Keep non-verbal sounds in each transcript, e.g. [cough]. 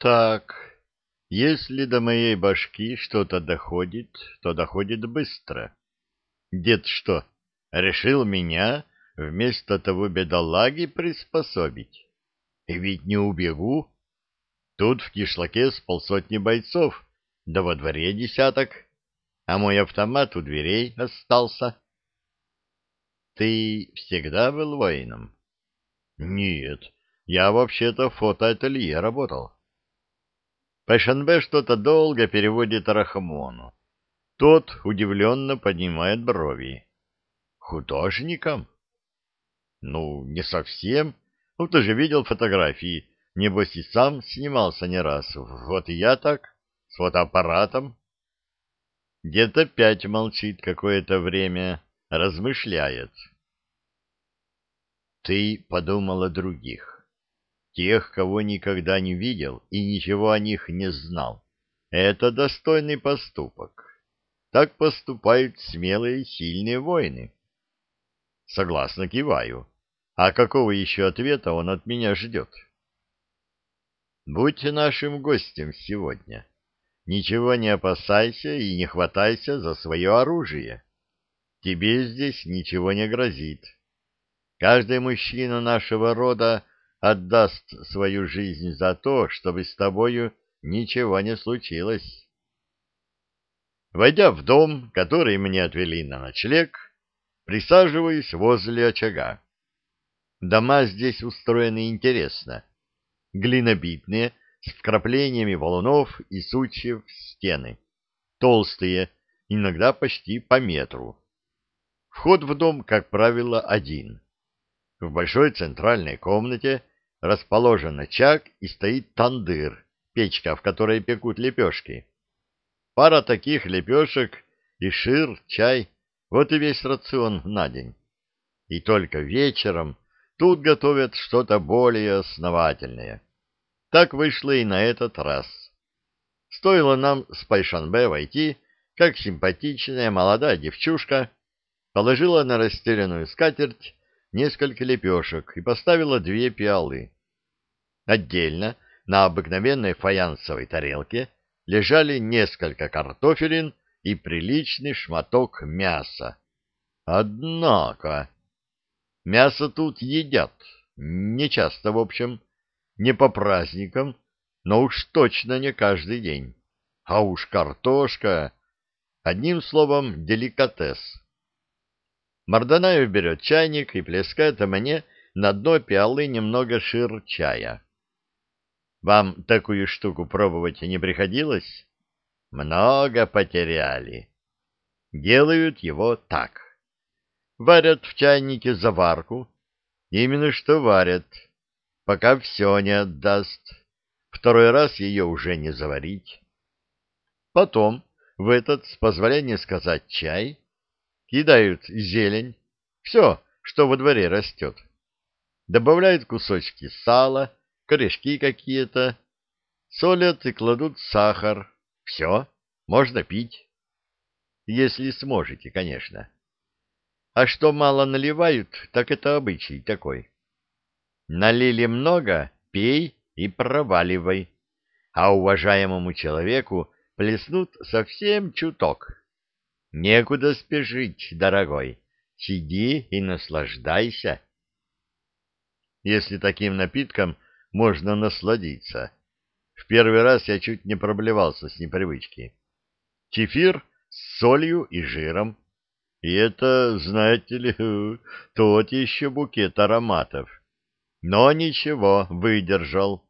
Так, если до моей башки что-то доходит, то доходит быстро. Дед что, решил меня вместо того бедолаги приспособить? И ведь не убегу. Тут в кишлаке с полсотни бойцов, да во дворе десяток, а мой автомат у дверей остался. Ты всегда был воином? Нет, я вообще-то в фотоателье работал. Пайшанбе что-то долго переводит Рахмону. Тот удивленно поднимает брови. Художником? Ну, не совсем. Ну, ты же видел фотографии. Небось, и сам снимался не раз. Вот и я так, с фотоаппаратом. Дед опять молчит какое-то время, размышляет. Ты подумал о других, тех, кого никогда не видел и ничего о них не знал. Это достойный поступок. Так поступают смелые и сильные воины. Согласно киваю. А какого еще ответа он от меня ждет? Будь нашим гостем сегодня. Ничего не опасайся и не хватайся за свое оружие. Тебе здесь ничего не грозит. Каждый мужчина нашего рода отдаст свою жизнь за то, чтобы с тобою ничего не случилось. Войдя в дом, который мне отвели на ночлег, присаживаюсь возле очага. Дома здесь устроены интересно. Глинобитные, с вкраплениями валунов и сучьев стены. Толстые, иногда почти по метру. Вход в дом, как правило, один. В большой центральной комнате расположен очаг и стоит тандыр, печка, в которой пекут лепешки. Пара таких лепешек и шир, чай — вот и весь рацион на день. И только вечером тут готовят что-то более основательное. Так вышло и на этот раз. Стоило нам с Пайшанбе войти, как симпатичная молодая девчушка положила на расстеленную скатерть несколько лепешек и поставила две пиалы. Отдельно на обыкновенной фаянсовой тарелке лежали несколько картофелин и приличный шматок мяса. Однако мясо тут едят, нечасто в общем, не по праздникам, но уж точно не каждый день. А уж картошка, одним словом, деликатес. Марданаев берет чайник и плескает мне на дно пиалы немного шир чая. Вам такую штуку пробовать не приходилось? Много потеряли. Делают его так. Варят в чайнике заварку. Именно что варят, пока все не отдаст. Второй раз ее уже не заварить. Потом в этот, с позволения сказать, чай кидают зелень, все, что во дворе растет. Добавляют кусочки сала, корешки какие-то, солят и кладут сахар. Все, можно пить. Если сможете, конечно. А что мало наливают, так это обычай такой. Налили много — пей и проваливай, а уважаемому человеку плеснут совсем чуток. Некуда спешить, дорогой. Сиди и наслаждайся. Если таким напитком можно насладиться. В первый раз я чуть не проблевался с непривычки. Чефир с солью и жиром. И это, знаете ли, [laughs] тот еще букет ароматов. Но ничего, выдержал.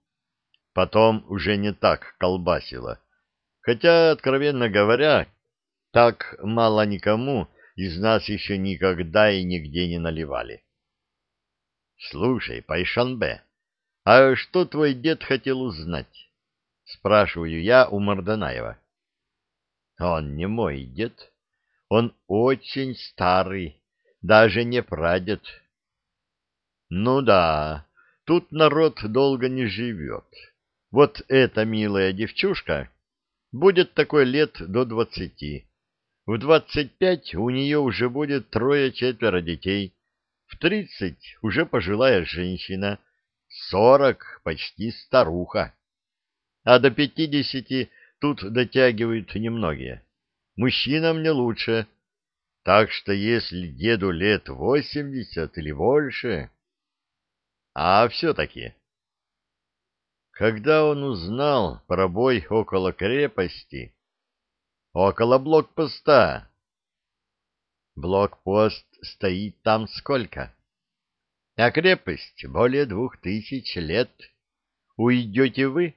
Потом уже не так колбасило. Хотя, откровенно говоря, так мало никому из нас еще никогда и нигде не наливали. Слушай, Пайшанбе, а что твой дед хотел узнать? Спрашиваю я у Марданаева. Он не мой дед. Он очень старый, даже не прадед. Ну да, тут народ долго не живет. Вот эта милая девчушка будет такой лет до двадцати в двадцать пять у нее уже будет трое-четверо детей, в тридцать уже пожилая женщина, сорок почти старуха. а до пятидесяти тут дотягивают немногие. Мужчинам не лучше, так что если деду лет восемьдесят или больше... А все-таки... Когда он узнал про бой около крепости, около блокпоста, блокпост стоит там сколько? А крепость более двух тысяч лет. Уйдете вы,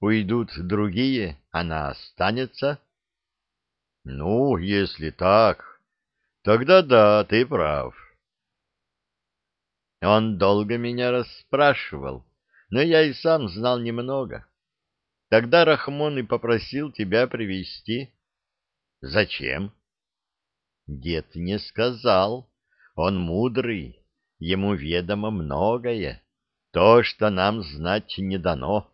уйдут другие, она останется. Ну, если так, тогда да, ты прав. Он долго меня расспрашивал, но я и сам знал немного. Тогда Рахмон и попросил тебя привести. Зачем? Дед не сказал. Он мудрый, ему ведомо многое, то, что нам знать не дано.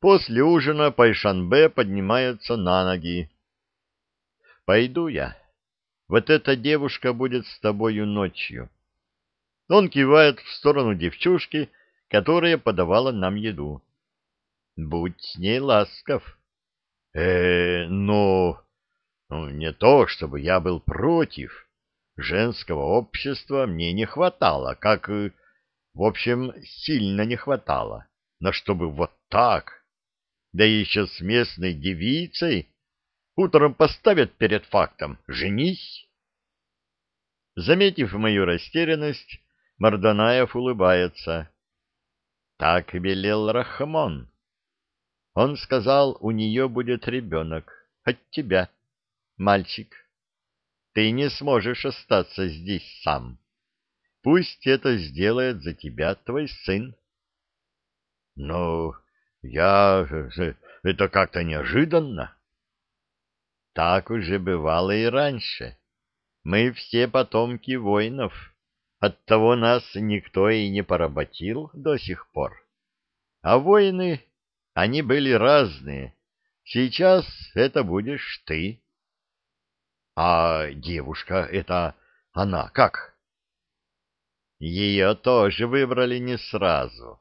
После ужина Пайшанбе поднимается на ноги. «Пойду я. Вот эта девушка будет с тобою ночью». Он кивает в сторону девчушки, которая подавала нам еду. «Будь с ней ласков». «Э, ну, ну, не то, чтобы я был против. Женского общества мне не хватало, как... В общем, сильно не хватало. Но чтобы вот так...» да еще с местной девицей, утром поставят перед фактом «женись». Заметив мою растерянность, Марданаев улыбается. Так велел Рахмон. Он сказал, у нее будет ребенок. От тебя, мальчик. Ты не сможешь остаться здесь сам. Пусть это сделает за тебя твой сын. Ну, я... Э, это как-то неожиданно. Так уже бывало и раньше. Мы все потомки воинов. Оттого нас никто и не поработил до сих пор. А воины, они были разные. Сейчас это будешь ты. А девушка — это она как? Ее тоже выбрали не сразу.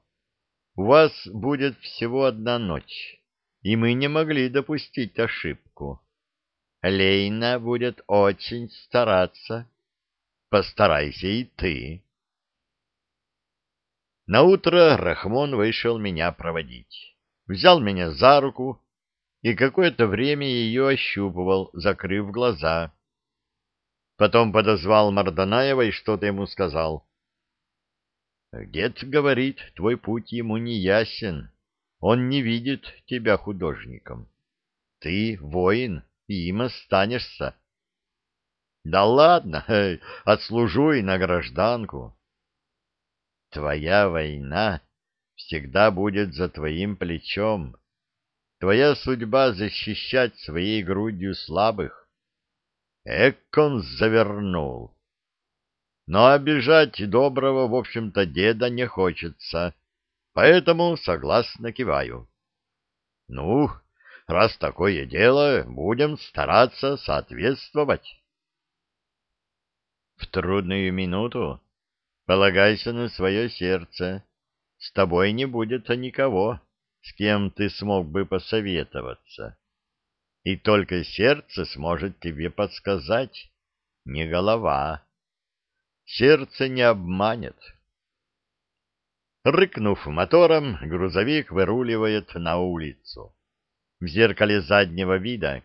У вас будет всего одна ночь, и мы не могли допустить ошибку. Лейна будет очень стараться. Постарайся и ты. Наутро Рахмон вышел меня проводить. Взял меня за руку и какое-то время ее ощупывал, закрыв глаза. Потом подозвал Марданаева и что-то ему сказал. Дед говорит, твой путь ему не ясен. Он не видит тебя художником. Ты воин, и им останешься. Да ладно, [laughs] отслужу и на гражданку. Твоя война всегда будет за твоим плечом. Твоя судьба — защищать своей грудью слабых. Эк он завернул но обижать доброго, в общем-то, деда не хочется, поэтому согласно киваю. Ну, раз такое дело, будем стараться соответствовать. В трудную минуту полагайся на свое сердце. С тобой не будет никого, с кем ты смог бы посоветоваться. И только сердце сможет тебе подсказать, не голова. Сердце не обманет. Рыкнув мотором, грузовик выруливает на улицу. В зеркале заднего вида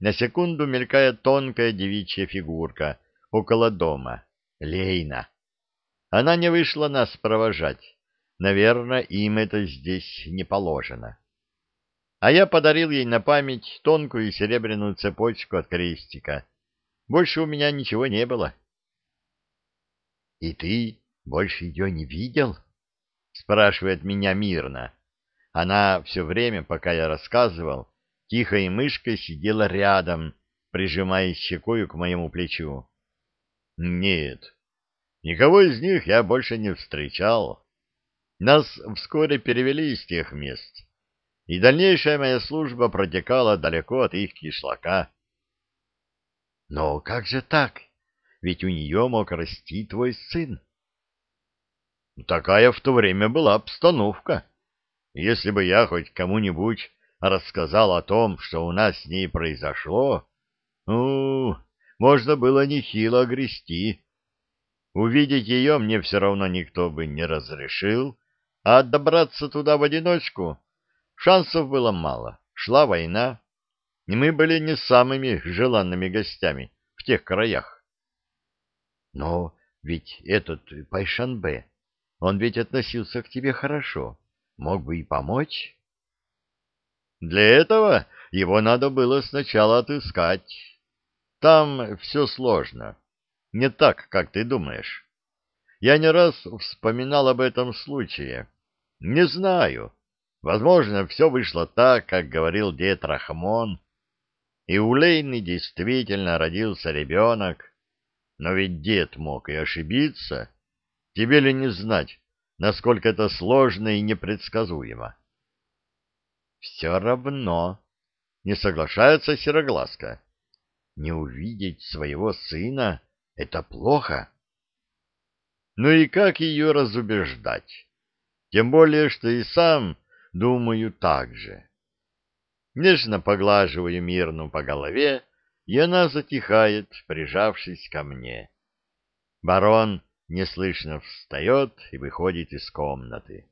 на секунду мелькает тонкая девичья фигурка около дома. Лейна. Она не вышла нас провожать. Наверное, им это здесь не положено. А я подарил ей на память тонкую серебряную цепочку от крестика. Больше у меня ничего не было. — И ты больше ее не видел? — спрашивает меня мирно. Она все время, пока я рассказывал, тихой мышкой сидела рядом, прижимаясь щекою к моему плечу. — Нет, никого из них я больше не встречал. Нас вскоре перевели из тех мест, и дальнейшая моя служба протекала далеко от их кишлака. — Но как же так? ведь у нее мог расти твой сын. Такая в то время была обстановка. Если бы я хоть кому-нибудь рассказал о том, что у нас с ней произошло, ну, можно было нехило грести. Увидеть ее мне все равно никто бы не разрешил, а добраться туда в одиночку шансов было мало. Шла война, и мы были не самыми желанными гостями в тех краях. Но ведь этот Пайшанбе, он ведь относился к тебе хорошо, мог бы и помочь. Для этого его надо было сначала отыскать. Там все сложно. Не так, как ты думаешь. Я не раз вспоминал об этом случае. Не знаю. Возможно, все вышло так, как говорил дед Рахмон. И у Лейны действительно родился ребенок. Но ведь дед мог и ошибиться. Тебе ли не знать, насколько это сложно и непредсказуемо? Все равно, не соглашается Сероглазка. Не увидеть своего сына — это плохо. Ну и как ее разубеждать? Тем более, что и сам думаю так же. Нежно поглаживаю мирну по голове, и она затихает, прижавшись ко мне. Барон неслышно встает и выходит из комнаты.